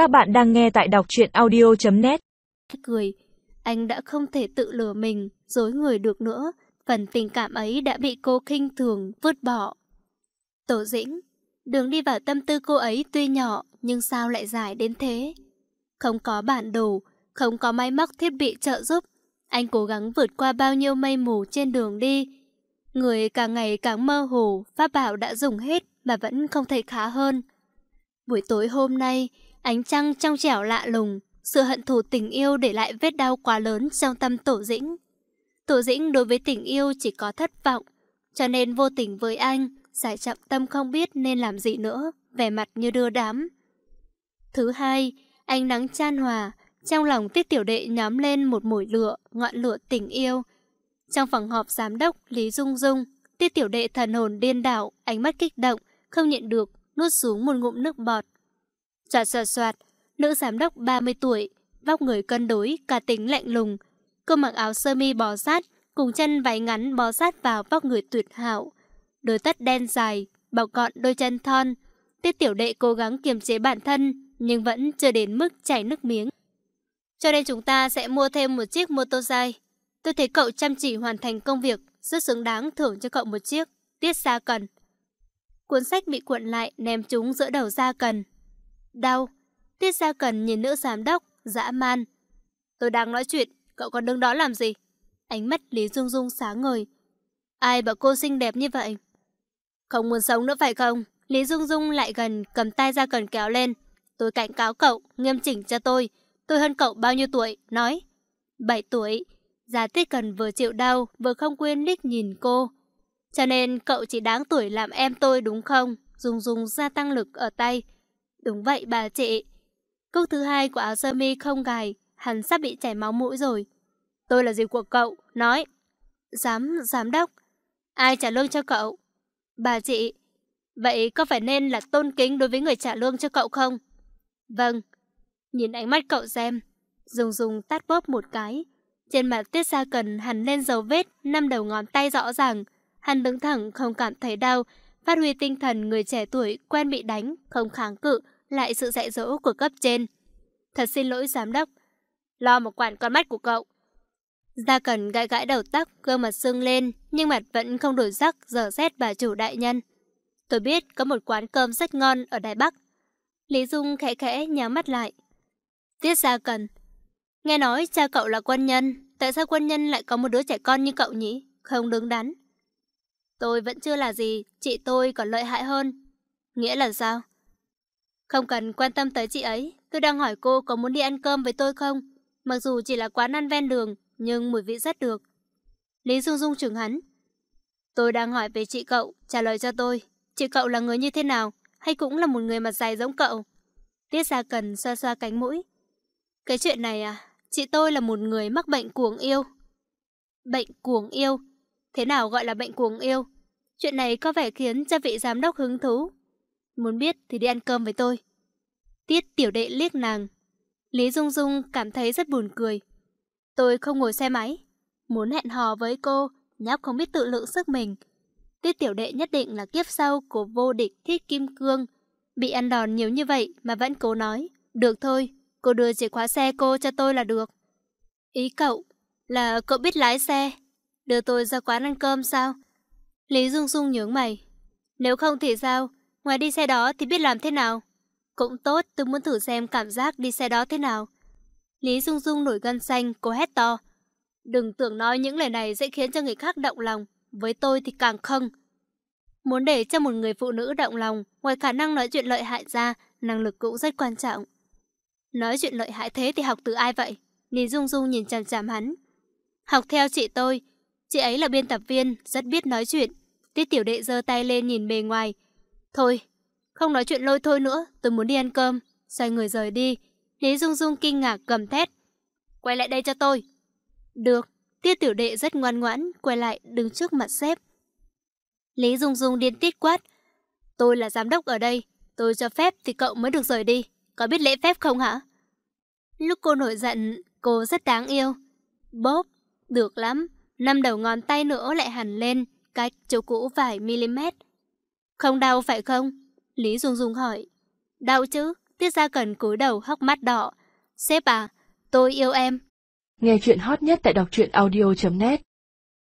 Các bạn đang nghe tại đọc truyện audio.net Cười, anh đã không thể tự lừa mình, dối người được nữa. Phần tình cảm ấy đã bị cô khinh thường, vứt bỏ. Tổ dĩnh, đường đi vào tâm tư cô ấy tuy nhỏ, nhưng sao lại dài đến thế? Không có bản đồ, không có máy móc thiết bị trợ giúp. Anh cố gắng vượt qua bao nhiêu mây mù trên đường đi. Người càng ngày càng mơ hồ, pháp bảo đã dùng hết mà vẫn không thể khá hơn. Buổi tối hôm nay, ánh trăng trong trẻo lạ lùng, sự hận thù tình yêu để lại vết đau quá lớn trong tâm Tổ Dĩnh. Tổ Dĩnh đối với tình yêu chỉ có thất vọng, cho nên vô tình với anh, giải trọng tâm không biết nên làm gì nữa, vẻ mặt như đưa đám. Thứ hai, ánh nắng chan hòa, trong lòng tiết tiểu đệ nhóm lên một mùi lửa, ngọn lửa tình yêu. Trong phòng họp giám đốc Lý Dung Dung, tiết tiểu đệ thần hồn điên đảo, ánh mắt kích động, không nhịn được, nuốt xuống một ngụm nước bọt. Xoạt xoạt xoạt, nữ giám đốc 30 tuổi, vóc người cân đối, cả tính lạnh lùng. Cô mặc áo sơ mi bó sát, cùng chân váy ngắn bó sát vào vóc người tuyệt hảo. Đôi tất đen dài, bọc gọn đôi chân thon. Tiết tiểu đệ cố gắng kiềm chế bản thân, nhưng vẫn chưa đến mức chảy nước miếng. Cho nên chúng ta sẽ mua thêm một chiếc mô tô dài. Tôi thấy cậu chăm chỉ hoàn thành công việc, rất xứng đáng thưởng cho cậu một chiếc. Tiết xa cần. Cuốn sách bị cuộn lại, ném chúng giữa đầu gia cần. Đau. Tiết gia cần nhìn nữ giám đốc, dã man. Tôi đang nói chuyện, cậu còn đứng đó làm gì? Ánh mắt Lý Dung Dung sáng ngời. Ai bảo cô xinh đẹp như vậy? Không muốn sống nữa phải không? Lý Dung Dung lại gần, cầm tay gia cần kéo lên. Tôi cảnh cáo cậu, nghiêm chỉnh cho tôi. Tôi hơn cậu bao nhiêu tuổi? Nói. Bảy tuổi. Gia Tiết Cần vừa chịu đau, vừa không quên liếc nhìn cô. Cho nên cậu chỉ đáng tuổi làm em tôi đúng không? Dùng dùng gia tăng lực ở tay. Đúng vậy bà chị. Cúc thứ hai của áo sơ mi không gài, hắn sắp bị chảy máu mũi rồi. Tôi là gì của cậu? Nói. Giám, giám đốc. Ai trả lương cho cậu? Bà chị. Vậy có phải nên là tôn kính đối với người trả lương cho cậu không? Vâng. Nhìn ánh mắt cậu xem. Dùng dùng tát bóp một cái. Trên mặt tiết xa cần hẳn lên dấu vết, năm đầu ngón tay rõ ràng. Hắn đứng thẳng không cảm thấy đau, phát huy tinh thần người trẻ tuổi quen bị đánh, không kháng cự, lại sự dạy dỗ của cấp trên. Thật xin lỗi giám đốc. Lo một quản con mắt của cậu. Gia Cần gãi gãi đầu tóc, gương mặt sưng lên, nhưng mặt vẫn không đổi sắc, giờ xét bà chủ đại nhân. Tôi biết có một quán cơm rất ngon ở Đài Bắc. Lý Dung khẽ khẽ nhắm mắt lại. Tiết Gia Cần. Nghe nói cha cậu là quân nhân, tại sao quân nhân lại có một đứa trẻ con như cậu nhỉ? Không đứng đắn. Tôi vẫn chưa là gì, chị tôi còn lợi hại hơn. Nghĩa là sao? Không cần quan tâm tới chị ấy, tôi đang hỏi cô có muốn đi ăn cơm với tôi không? Mặc dù chỉ là quán ăn ven đường, nhưng mùi vị rất được. Lý Dung Dung chừng hắn. Tôi đang hỏi về chị cậu, trả lời cho tôi. Chị cậu là người như thế nào? Hay cũng là một người mặt dài giống cậu? Tiết ra cần xoa xoa cánh mũi. Cái chuyện này à, chị tôi là một người mắc bệnh cuồng yêu. Bệnh cuồng yêu? Thế nào gọi là bệnh cuồng yêu? Chuyện này có vẻ khiến cho vị giám đốc hứng thú. Muốn biết thì đi ăn cơm với tôi. Tiết tiểu đệ liếc nàng. Lý Dung Dung cảm thấy rất buồn cười. Tôi không ngồi xe máy. Muốn hẹn hò với cô, nhóc không biết tự lượng sức mình. Tiết tiểu đệ nhất định là kiếp sau của vô địch thiết kim cương. Bị ăn đòn nhiều như vậy mà vẫn cố nói. Được thôi, cô đưa chìa khóa xe cô cho tôi là được. Ý cậu là cậu biết lái xe. Đưa tôi ra quán ăn cơm sao? Lý Dung Dung nhướng mày. Nếu không thì sao? Ngoài đi xe đó thì biết làm thế nào? Cũng tốt, tôi muốn thử xem cảm giác đi xe đó thế nào. Lý Dung Dung nổi gân xanh, cô hét to. Đừng tưởng nói những lời này sẽ khiến cho người khác động lòng. Với tôi thì càng không. Muốn để cho một người phụ nữ động lòng, ngoài khả năng nói chuyện lợi hại ra, năng lực cũng rất quan trọng. Nói chuyện lợi hại thế thì học từ ai vậy? Lý Dung Dung nhìn chằm chằm hắn. Học theo chị tôi, Chị ấy là biên tập viên, rất biết nói chuyện. Tiết tiểu đệ giơ tay lên nhìn bề ngoài. Thôi, không nói chuyện lôi thôi nữa, tôi muốn đi ăn cơm. Xoay người rời đi. Lý Dung Dung kinh ngạc cầm thét. Quay lại đây cho tôi. Được, tiết tiểu đệ rất ngoan ngoãn, quay lại đứng trước mặt sếp. Lý Dung Dung điên tiết quát. Tôi là giám đốc ở đây, tôi cho phép thì cậu mới được rời đi. Có biết lễ phép không hả? Lúc cô nổi giận, cô rất đáng yêu. Bốp, được lắm năm đầu ngón tay nữa lại hẳn lên, cách chỗ cũ vài mm. Không đau phải không? Lý Dung Dung hỏi. Đau chứ, Tiết Gia Cần cúi đầu hốc mắt đỏ. Sếp à, tôi yêu em. Nghe chuyện hot nhất tại đọc truyện audio.net